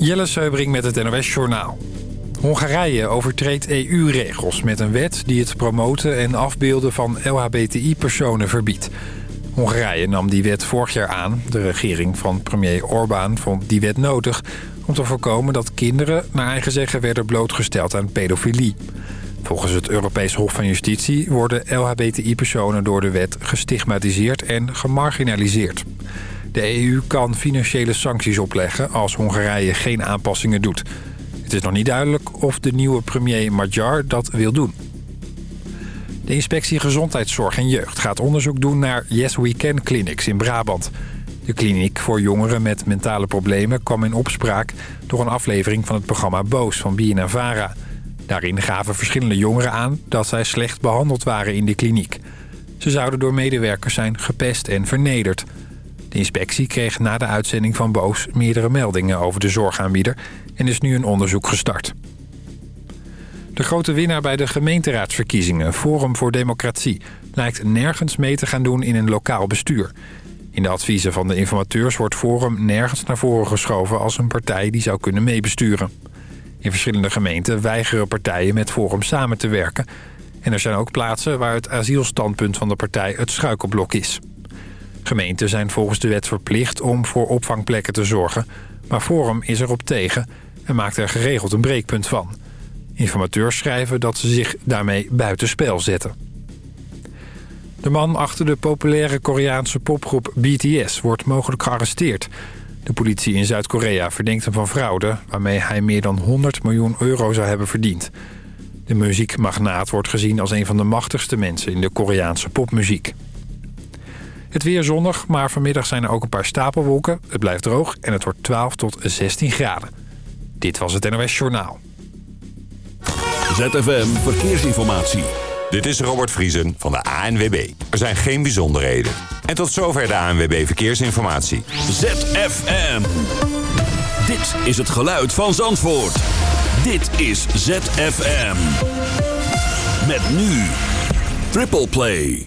Jelle Seubring met het NOS Journaal. Hongarije overtreedt EU-regels met een wet die het promoten en afbeelden van LHBTI-personen verbiedt. Hongarije nam die wet vorig jaar aan. De regering van premier Orbán vond die wet nodig om te voorkomen dat kinderen naar eigen zeggen werden blootgesteld aan pedofilie. Volgens het Europees Hof van Justitie worden LHBTI-personen door de wet gestigmatiseerd en gemarginaliseerd. De EU kan financiële sancties opleggen als Hongarije geen aanpassingen doet. Het is nog niet duidelijk of de nieuwe premier Magyar dat wil doen. De inspectie Gezondheidszorg en Jeugd gaat onderzoek doen naar Yes We Can Clinics in Brabant. De kliniek voor jongeren met mentale problemen kwam in opspraak... door een aflevering van het programma Boos van BNNVARA. Daarin gaven verschillende jongeren aan dat zij slecht behandeld waren in de kliniek. Ze zouden door medewerkers zijn gepest en vernederd... De inspectie kreeg na de uitzending van Boos meerdere meldingen over de zorgaanbieder... en is nu een onderzoek gestart. De grote winnaar bij de gemeenteraadsverkiezingen, Forum voor Democratie... lijkt nergens mee te gaan doen in een lokaal bestuur. In de adviezen van de informateurs wordt Forum nergens naar voren geschoven... als een partij die zou kunnen meebesturen. In verschillende gemeenten weigeren partijen met Forum samen te werken... en er zijn ook plaatsen waar het asielstandpunt van de partij het schuikelblok is. Gemeenten zijn volgens de wet verplicht om voor opvangplekken te zorgen... maar Forum is erop tegen en maakt er geregeld een breekpunt van. Informateurs schrijven dat ze zich daarmee buitenspel zetten. De man achter de populaire Koreaanse popgroep BTS wordt mogelijk gearresteerd. De politie in Zuid-Korea verdenkt hem van fraude... waarmee hij meer dan 100 miljoen euro zou hebben verdiend. De muziekmagnaat wordt gezien als een van de machtigste mensen in de Koreaanse popmuziek. Het weer zonnig, maar vanmiddag zijn er ook een paar stapelwolken. Het blijft droog en het wordt 12 tot 16 graden. Dit was het NOS Journaal. ZFM Verkeersinformatie. Dit is Robert Vriesen van de ANWB. Er zijn geen bijzonderheden. En tot zover de ANWB Verkeersinformatie. ZFM. Dit is het geluid van Zandvoort. Dit is ZFM. Met nu. Triple Play.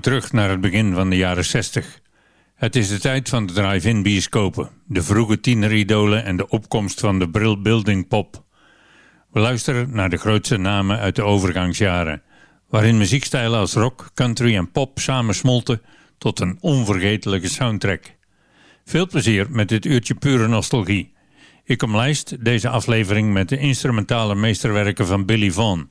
terug naar het begin van de jaren 60. Het is de tijd van de drive-in bioscopen, de vroege tieneridolen en de opkomst van de Brill Building Pop. We luisteren naar de grootste namen uit de overgangsjaren, waarin muziekstijlen als rock, country en pop samensmolten tot een onvergetelijke soundtrack. Veel plezier met dit uurtje pure nostalgie. Ik omlijst deze aflevering met de instrumentale meesterwerken van Billy Vaughn.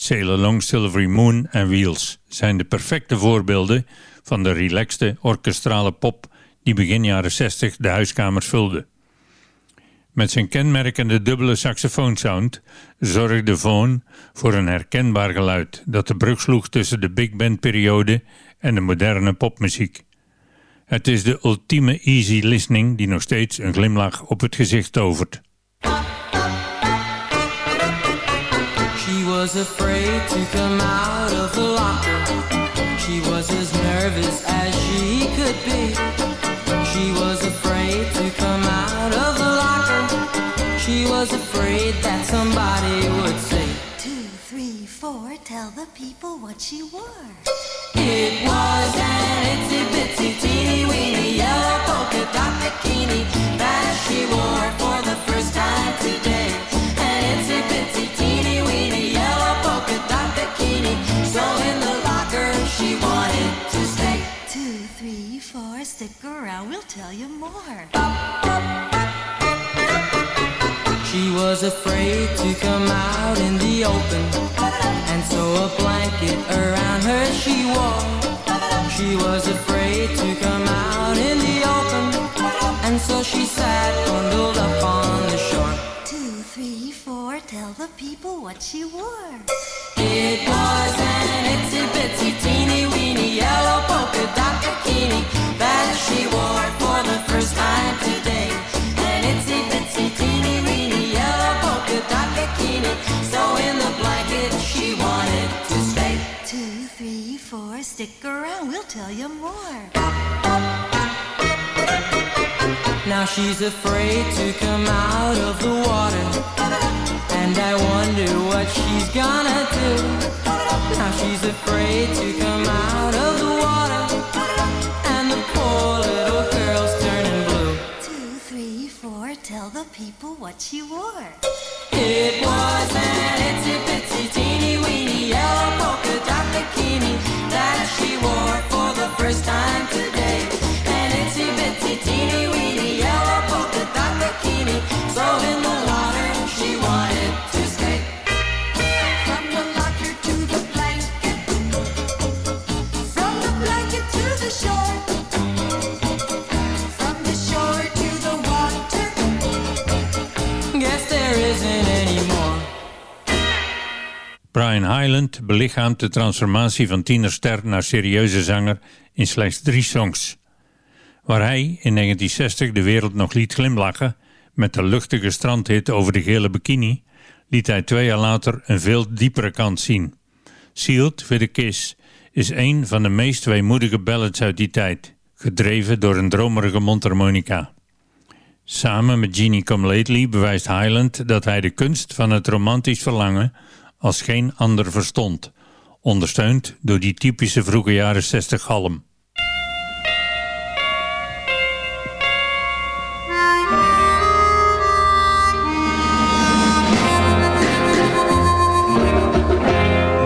Sailor Long Silvery Moon en Wheels zijn de perfecte voorbeelden van de relaxte orkestrale pop die begin jaren 60 de huiskamers vulde. Met zijn kenmerkende dubbele saxofoonsound zorgde Vaughan voor een herkenbaar geluid dat de brug sloeg tussen de big band periode en de moderne popmuziek. Het is de ultieme easy listening die nog steeds een glimlach op het gezicht tovert. She was afraid to come out of the locker. She was as nervous as she could be. She was afraid to come out of the locker. She was afraid that somebody would say, Two, three, four, tell the people what she wore. It was an itsy bitsy teeny weeny yellow polka dot bikini that she wore for the first time today. me. So in the locker, she wanted to stay. Two, three, four, stick around, we'll tell you more. She was afraid to come out in the open, and so a blanket around her she wore. She was afraid to come out in the open, and so she sat bundled up on the shore tell the people what she wore. It was an itsy bitsy teeny weeny yellow polka dot bikini that she wore for the first time today. An itsy bitsy teeny weeny yellow polka dot bikini, so in the blanket she wanted to stay. Two, three, four, stick around, we'll tell you more. Now she's afraid to come out of the water And I wonder what she's gonna do Now she's afraid to come out of the water And the poor little girl's turning blue Two, three, four, tell the people what she wore It was an itsy bitsy Island belichaamt de transformatie van tienerster naar serieuze zanger in slechts drie songs. Waar hij in 1960 de wereld nog liet glimlachen met de luchtige strandhit over de gele bikini, liet hij twee jaar later een veel diepere kant zien. Sealed with a Kiss is een van de meest weemoedige ballads uit die tijd, gedreven door een dromerige mondharmonica. Samen met Jeannie Come Lately bewijst Hyland dat hij de kunst van het romantisch verlangen als geen ander verstond, ondersteund door die typische vroege jaren 60 Halm.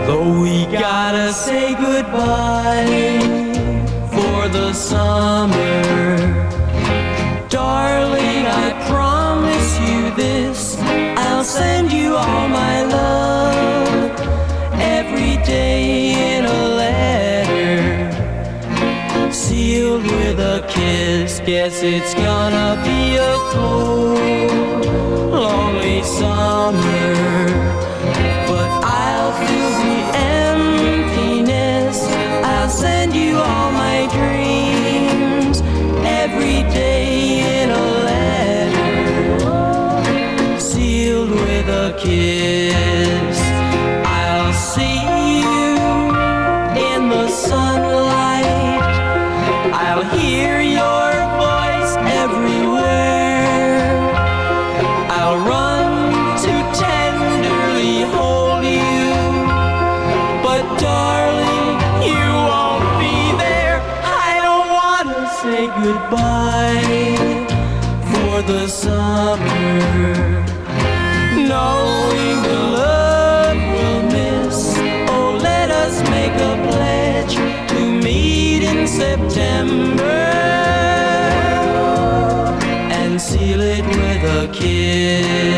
Though we gotta say goodbye guess it's gonna be a cold, lonely summer. But I'll fill the emptiness. I'll send you all my dreams every day in a letter sealed with a kiss. kid.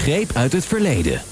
greep uit het verleden.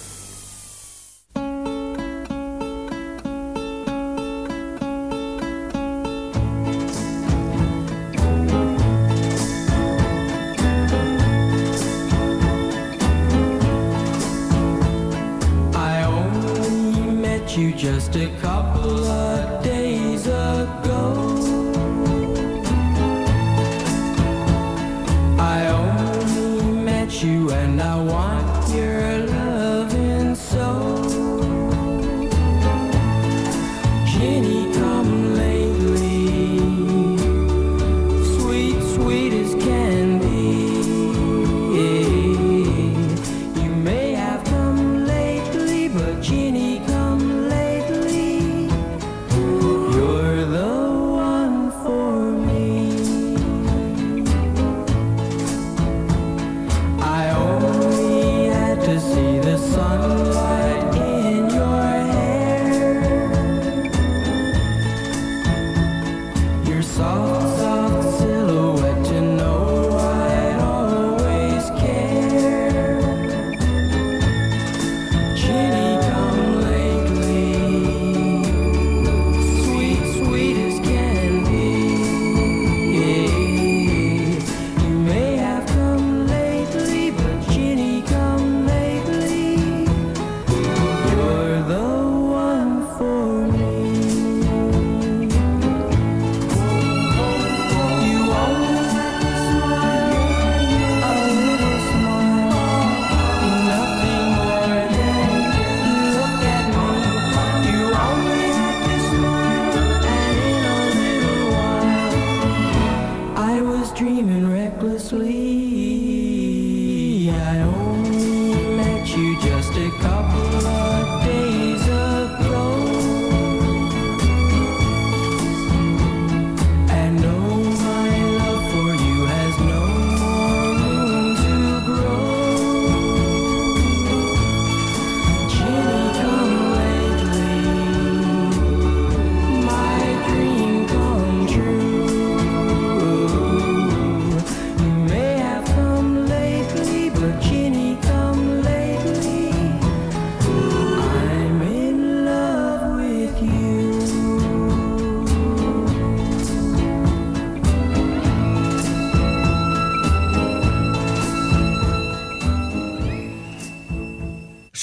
recklessly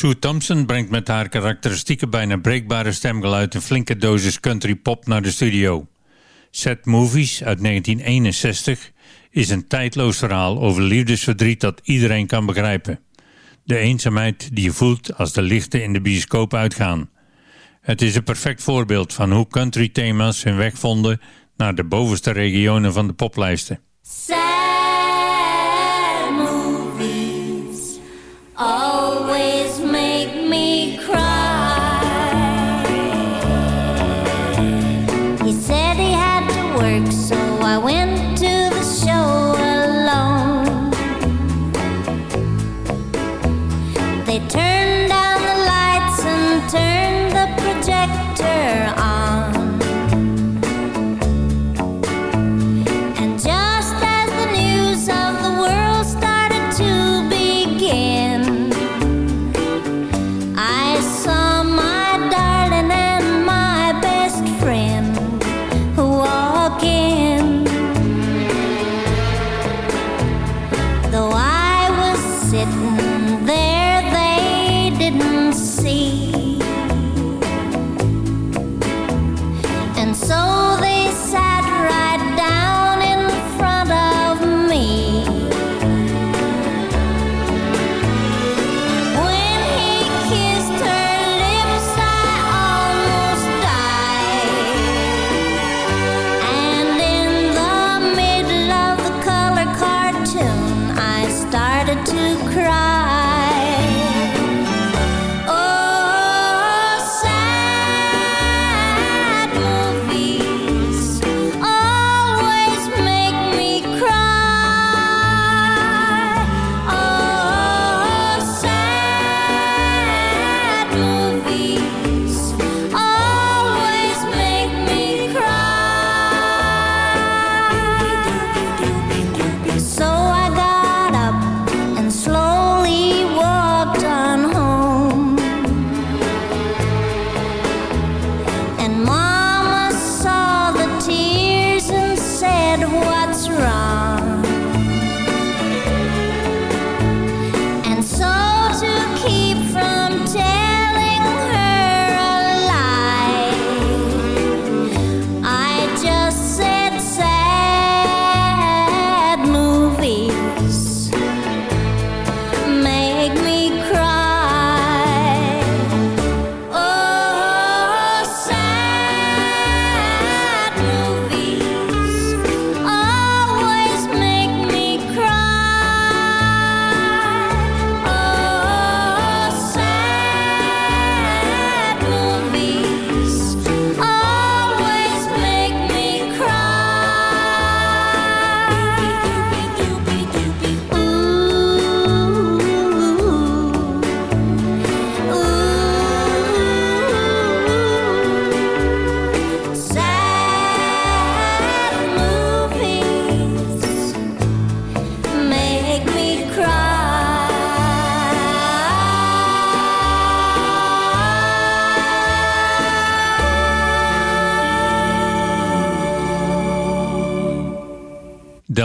Sue Thompson brengt met haar karakteristieke bijna breekbare stemgeluid een flinke dosis country pop naar de studio. Set Movies uit 1961 is een tijdloos verhaal over liefdesverdriet dat iedereen kan begrijpen. De eenzaamheid die je voelt als de lichten in de bioscoop uitgaan. Het is een perfect voorbeeld van hoe country thema's hun weg vonden naar de bovenste regionen van de poplijsten. movies, oh.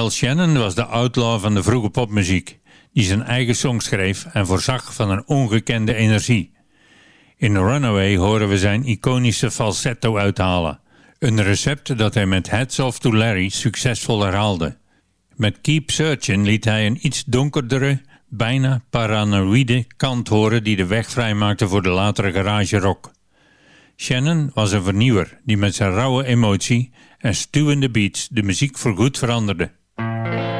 Del Shannon was de outlaw van de vroege popmuziek, die zijn eigen song schreef en voorzag van een ongekende energie. In Runaway horen we zijn iconische falsetto uithalen, een recept dat hij met Heads Off to Larry succesvol herhaalde. Met Keep Searching liet hij een iets donkerdere, bijna paranoïde kant horen die de weg vrijmaakte voor de latere garage rock. Shannon was een vernieuwer die met zijn rauwe emotie en stuwende beats de muziek voorgoed veranderde. Thank you.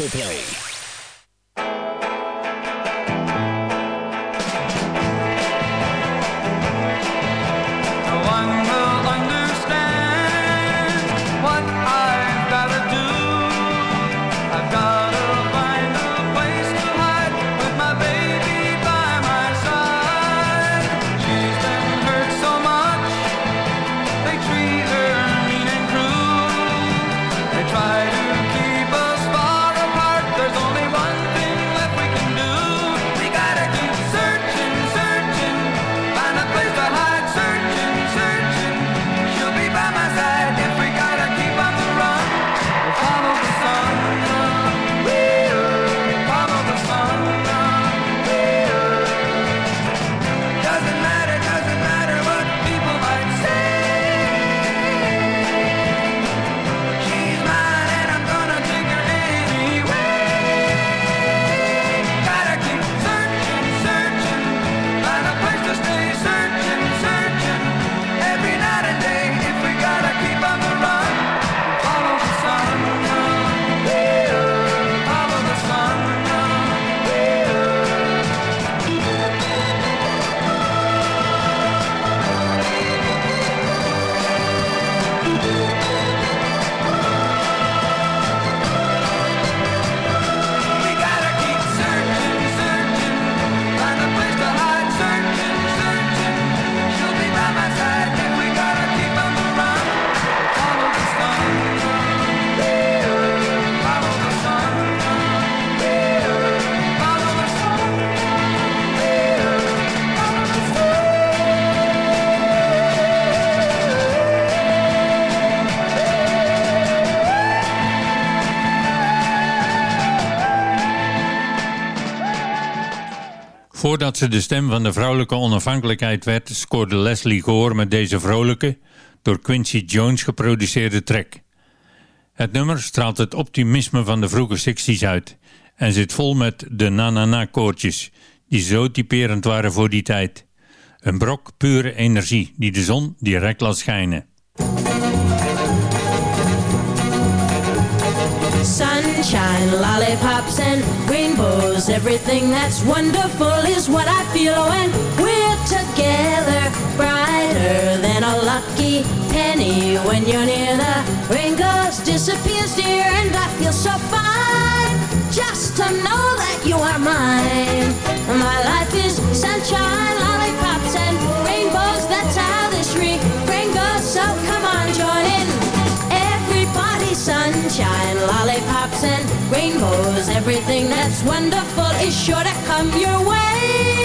Triple Play. Voordat ze de stem van de vrouwelijke onafhankelijkheid werd, scoorde Leslie Gore met deze vrolijke, door Quincy Jones geproduceerde track. Het nummer straalt het optimisme van de vroege 60s uit en zit vol met de na-na-na-koortjes, die zo typerend waren voor die tijd. Een brok pure energie die de zon direct laat schijnen. Cause everything that's wonderful is what I feel when oh, we're together. Brighter than a lucky penny when you're near the rain goes, disappears, dear, and I feel so fine. Just to know that you are mine. My life is sunshine 'Cause Everything that's wonderful is sure to come your way.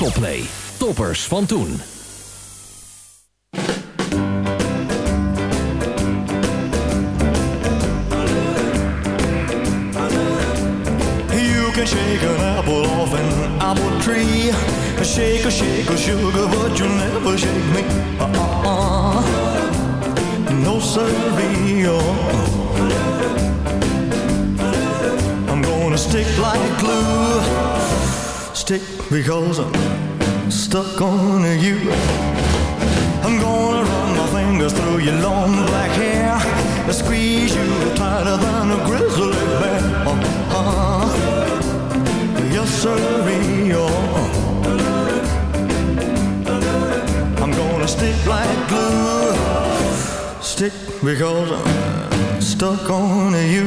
Toplay. Toppers van toen. You can shake an apple off an apple tree. Shake a shake a sugar, but you never shake me. stick because I'm stuck on you. I'm gonna run my fingers through your long black hair and squeeze you tighter than a grizzly bear. Uh -huh. Yes, sir, I'm gonna stick like glue. Stick because I'm stuck on you.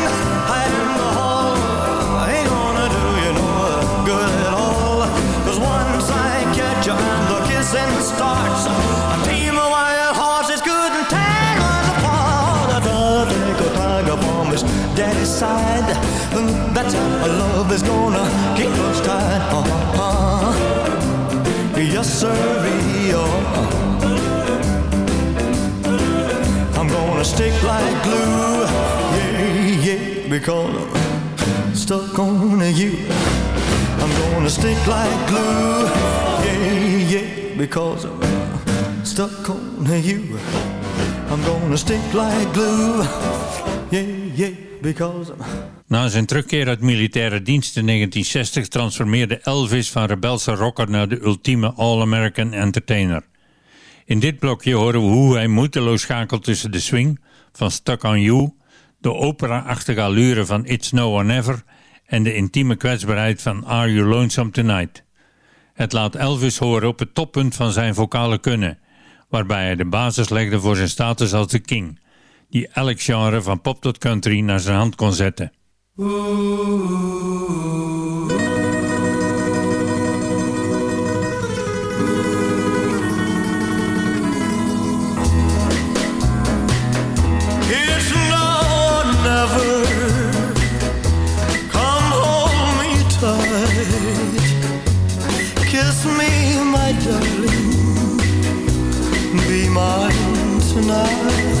daddy's side, That mm, that's love is gonna keep us tied. Uh -huh. Yes, sir. Uh -huh. I'm gonna stick like glue, yeah, yeah, because I'm stuck on you. I'm gonna stick like glue, yeah, yeah, because I'm stuck on you. I'm gonna stick like glue. Yeah, yeah. Because... Na zijn terugkeer uit militaire dienst in 1960 transformeerde Elvis van rebelse rocker naar de ultieme All-American entertainer. In dit blokje horen we hoe hij moeiteloos schakelt tussen de swing van Stuck on You, de opera-achtige allure van It's Now or Never en de intieme kwetsbaarheid van Are You Lonesome Tonight. Het laat Elvis horen op het toppunt van zijn vocale kunnen, waarbij hij de basis legde voor zijn status als de king die elk genre van pop tot country naar zijn hand kon zetten. Kiss me, my darling. Be mine tonight.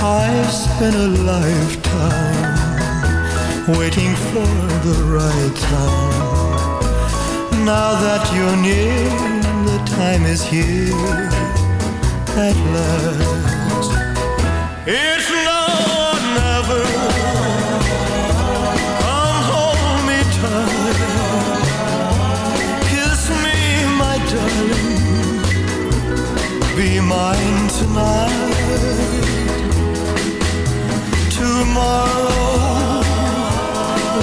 I've spent a lifetime waiting for the right time. Now that you're near, the time is here at last. It's now or never. Come hold me tight. Kiss me, my darling. Be mine tonight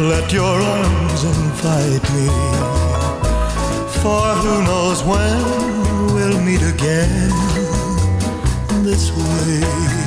let your arms invite me For who knows when we'll meet again This way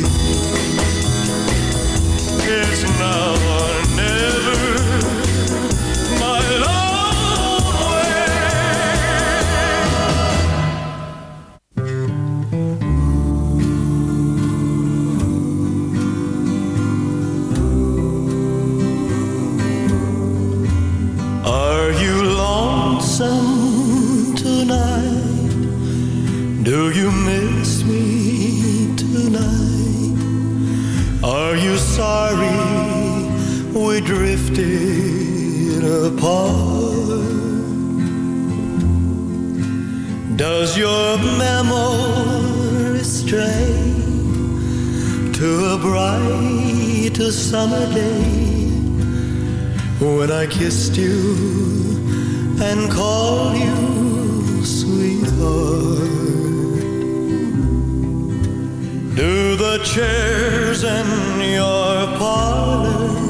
Does your memory stray to a brighter summer day when I kissed you and called you sweetheart? Do the chairs in your parlor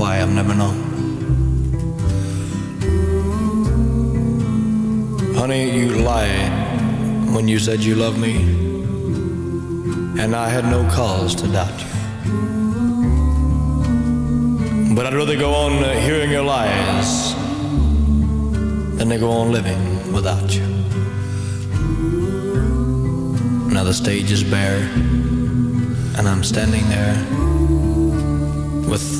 why, I've never known. Honey, you lied when you said you loved me, and I had no cause to doubt you. But I'd rather go on hearing your lies than to go on living without you. Now the stage is bare, and I'm standing there with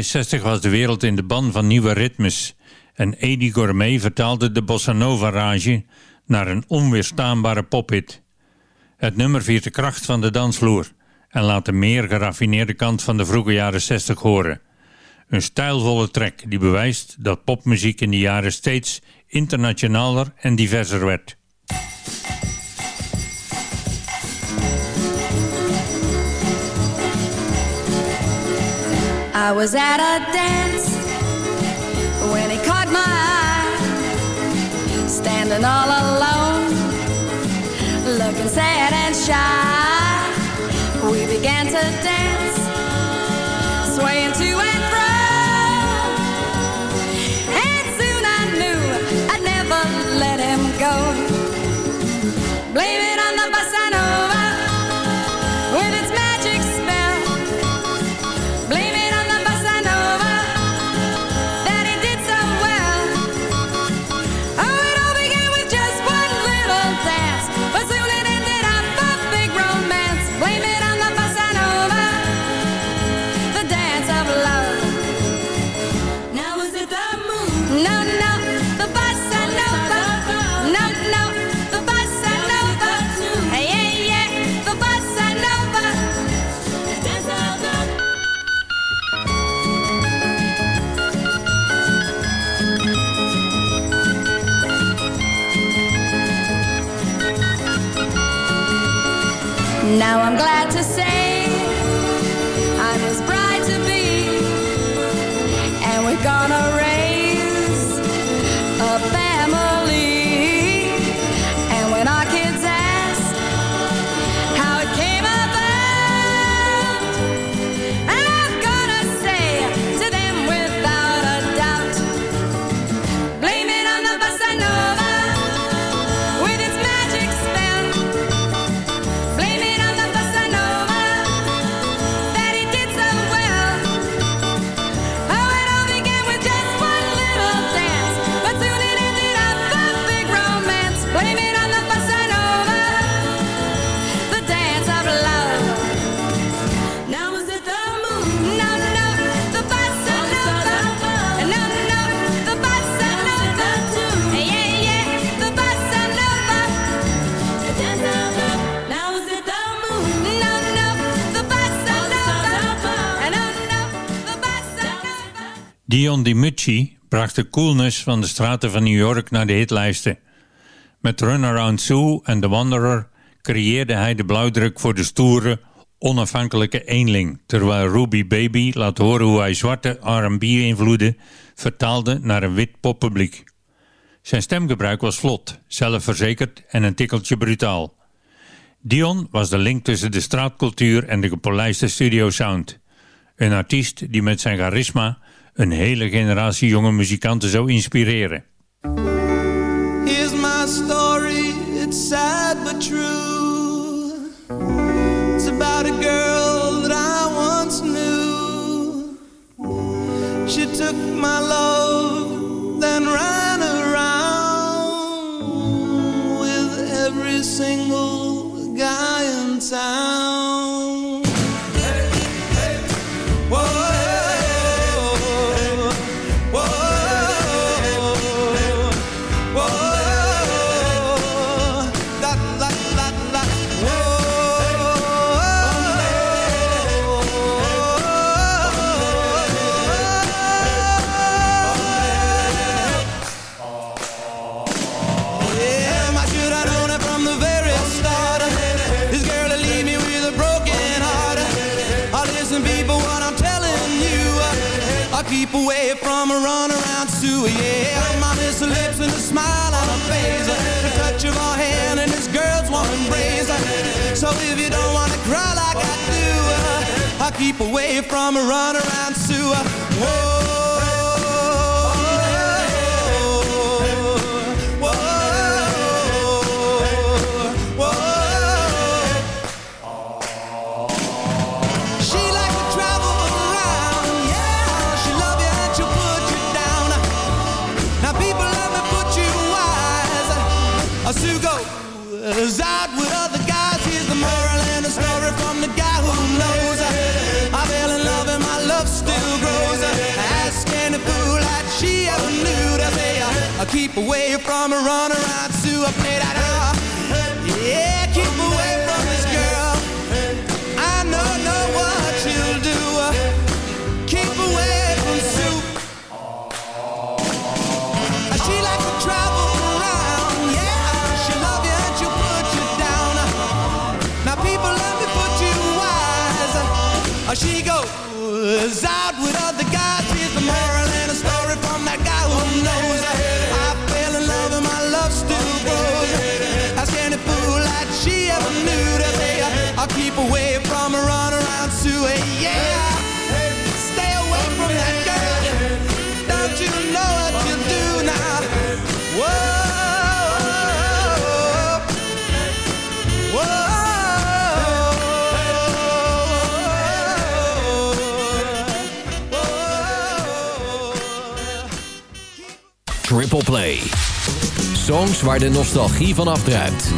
1963 was de wereld in de ban van nieuwe ritmes en Edie Gourmet vertaalde de bossa nova rage naar een onweerstaanbare pophit. Het nummer viert de kracht van de dansvloer en laat de meer geraffineerde kant van de vroege jaren 60 horen. Een stijlvolle track die bewijst dat popmuziek in die jaren steeds internationaler en diverser werd. I was at a dance when he caught my eye, standing all alone, looking sad and shy. We began to dance. bracht de coolness van de straten van New York naar de hitlijsten. Met Runaround Sue en The Wanderer creëerde hij de blauwdruk voor de stoere, onafhankelijke eenling, terwijl Ruby Baby laat horen hoe hij zwarte R&B-invloeden vertaalde naar een wit poppubliek. Zijn stemgebruik was vlot, zelfverzekerd en een tikkeltje brutaal. Dion was de link tussen de straatcultuur en de gepolijste studio sound. Een artiest die met zijn charisma een hele generatie jonge muzikanten zou inspireren. Here's my story, it's sad but true. It's about a girl that I once knew. She took my love So if you don't wanna cry like I do, uh, I keep away from a runaround sewer. Whoa. I'm a runner Songs waar de nostalgie van afdruipt.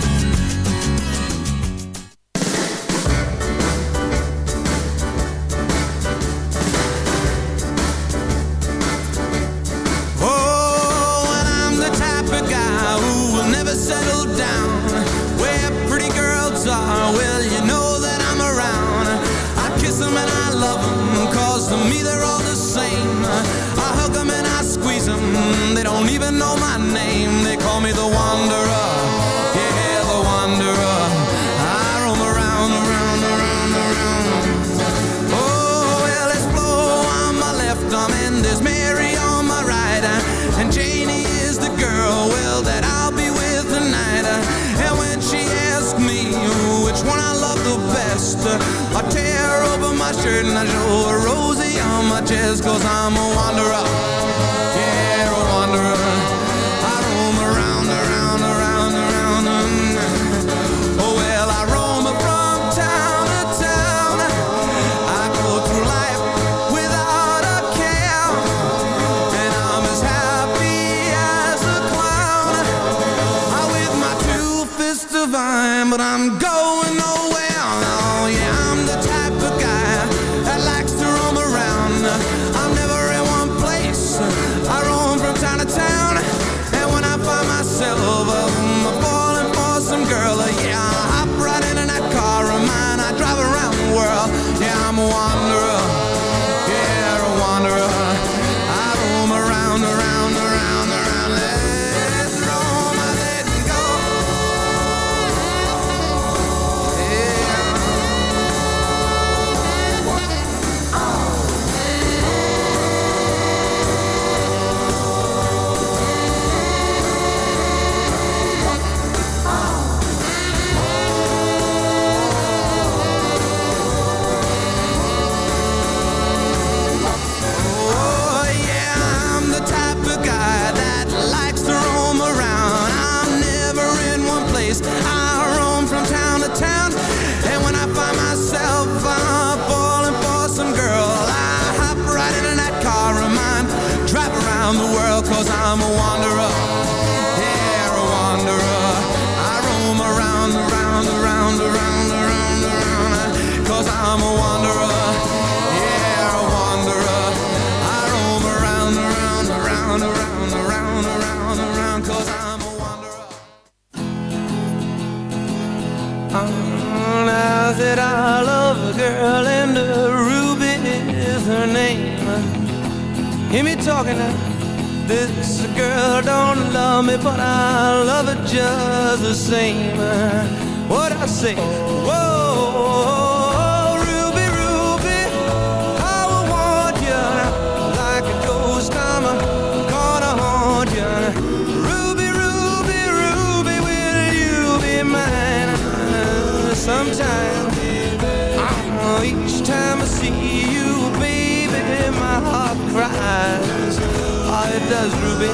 does, Ruby.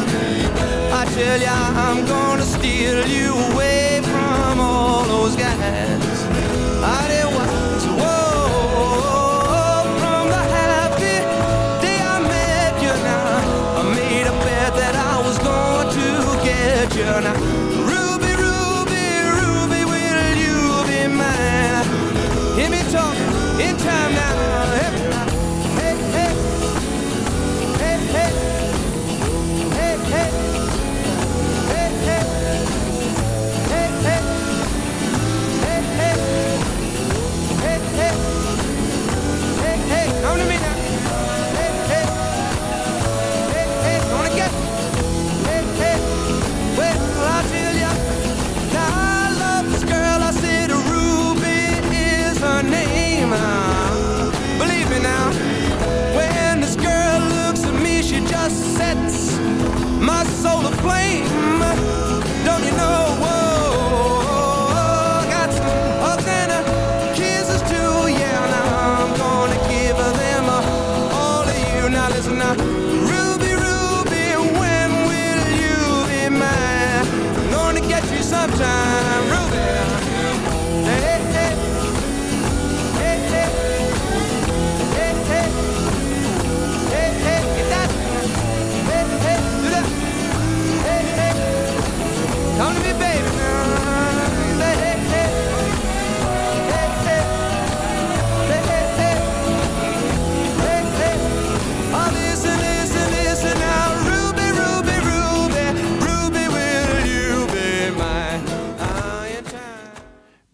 I tell ya, I'm gonna steal you away from all those guys.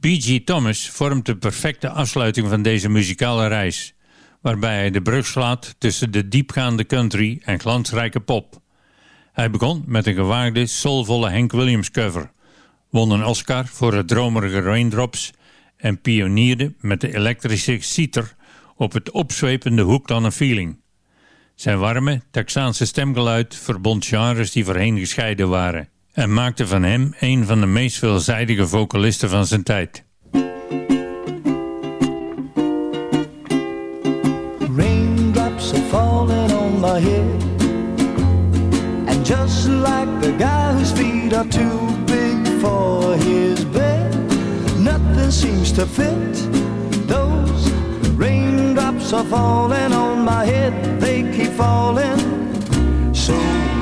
P.G. Thomas vormt de perfecte afsluiting van deze muzikale reis, waarbij hij de brug slaat tussen de diepgaande country en glansrijke pop. Hij begon met een gewaagde, soulvolle Hank Williams cover, won een Oscar voor het dromerige Raindrops en pionierde met de elektrische citer op het opzwepende hoek dan een feeling. Zijn warme, Texaanse stemgeluid verbond genres die voorheen gescheiden waren en maakte van hem een van de meest veelzijdige vocalisten van zijn tijd. Raindrops are falling on my head And just like the guy whose feet are too big for his bed Nothing seems to fit Those raindrops are falling on my head They keep falling So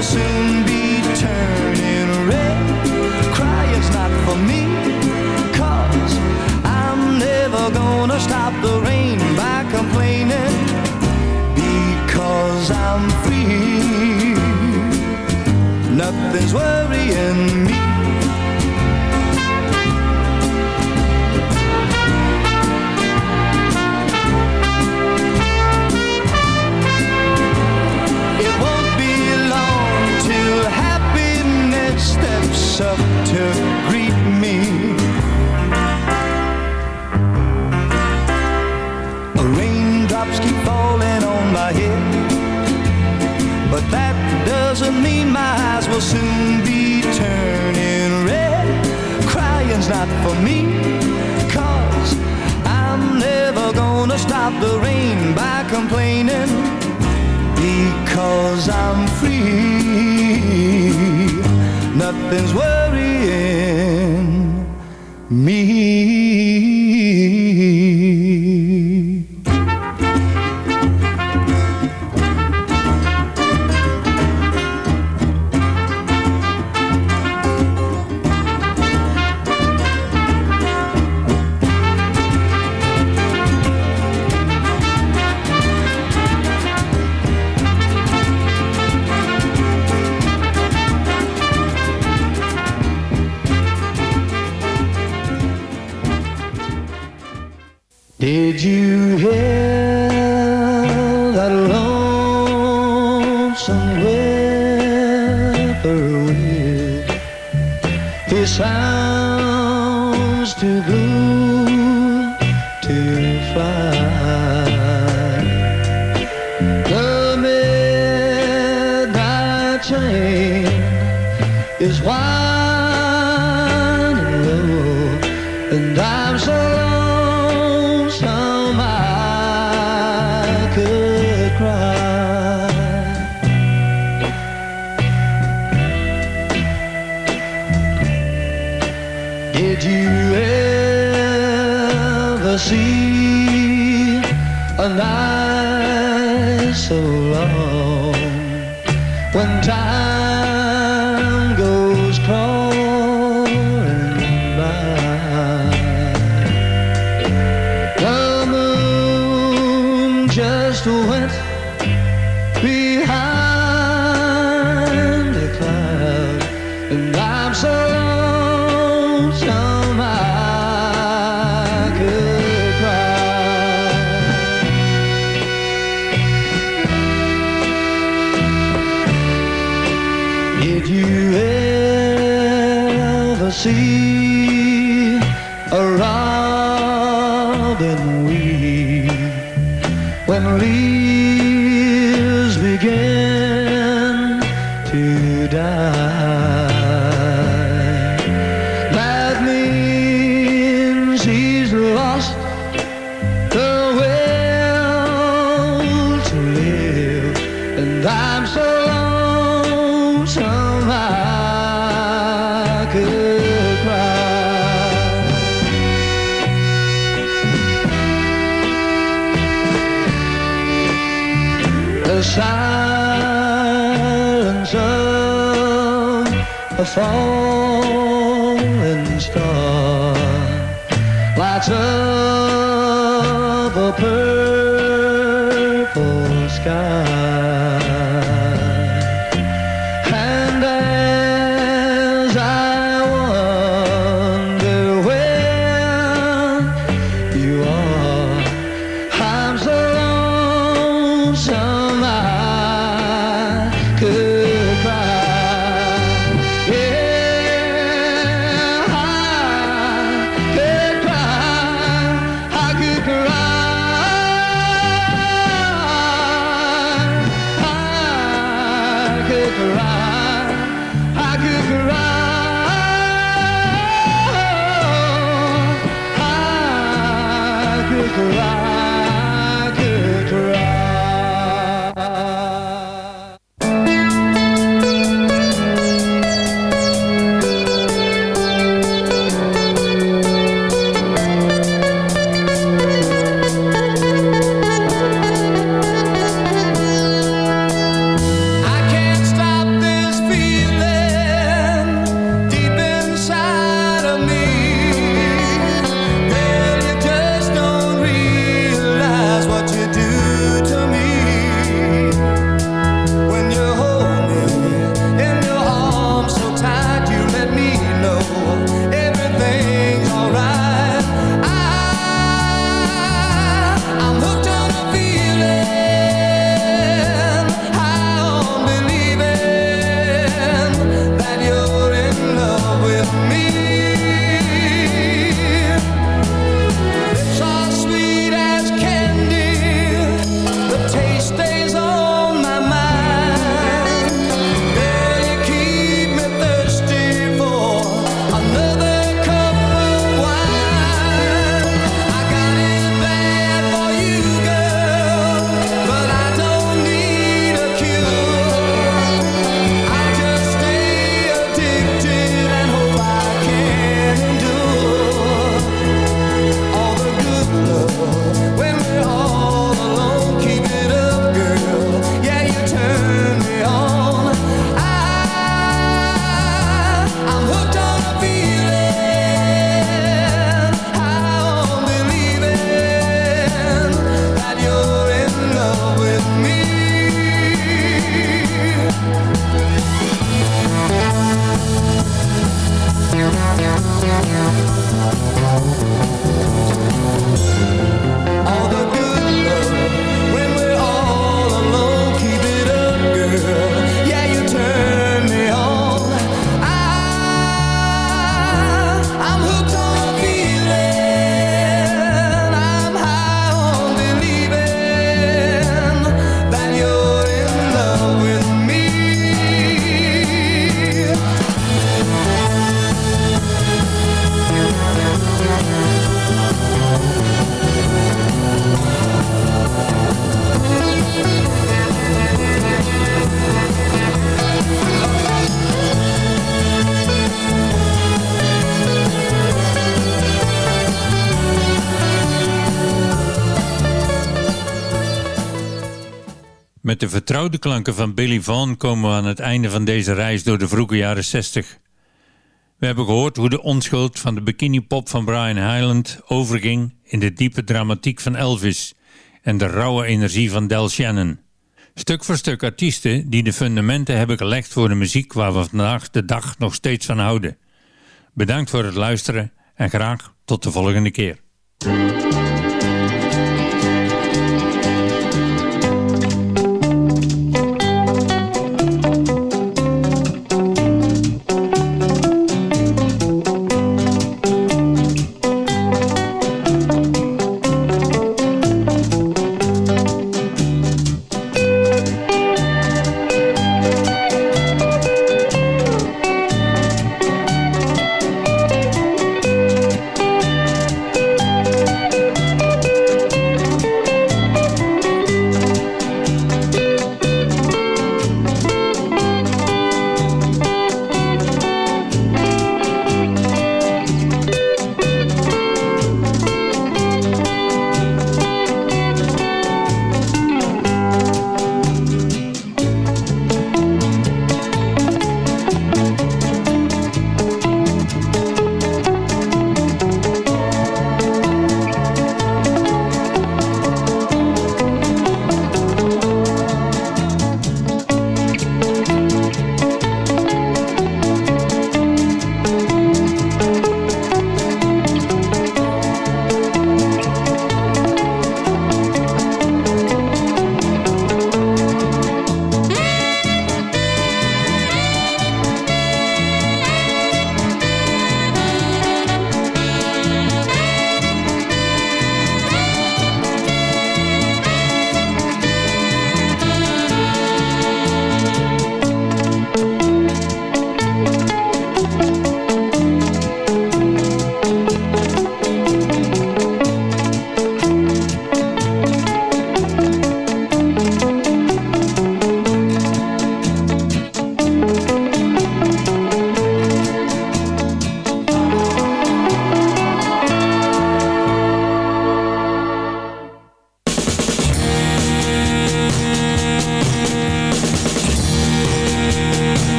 will soon be turning red. Crying's not for i I'm never gonna stop the rain by complaining. Because I'm free, nothing's worrying me. up to greet me. Raindrops keep falling on my head, but that doesn't mean my eyes will soon be turning red. Crying's not for me, cause I'm never gonna stop the rain by complaining, because I'm free things worth. chain is winding low, and I'm so lonesome I could cry. Did you ever see a night so long? time of a purple sky. vertrouwde klanken van Billy Vaughan komen we aan het einde van deze reis door de vroege jaren 60. We hebben gehoord hoe de onschuld van de bikini-pop van Brian Hyland overging in de diepe dramatiek van Elvis en de rauwe energie van Del Shannon. Stuk voor stuk artiesten die de fundamenten hebben gelegd voor de muziek waar we vandaag de dag nog steeds van houden. Bedankt voor het luisteren en graag tot de volgende keer.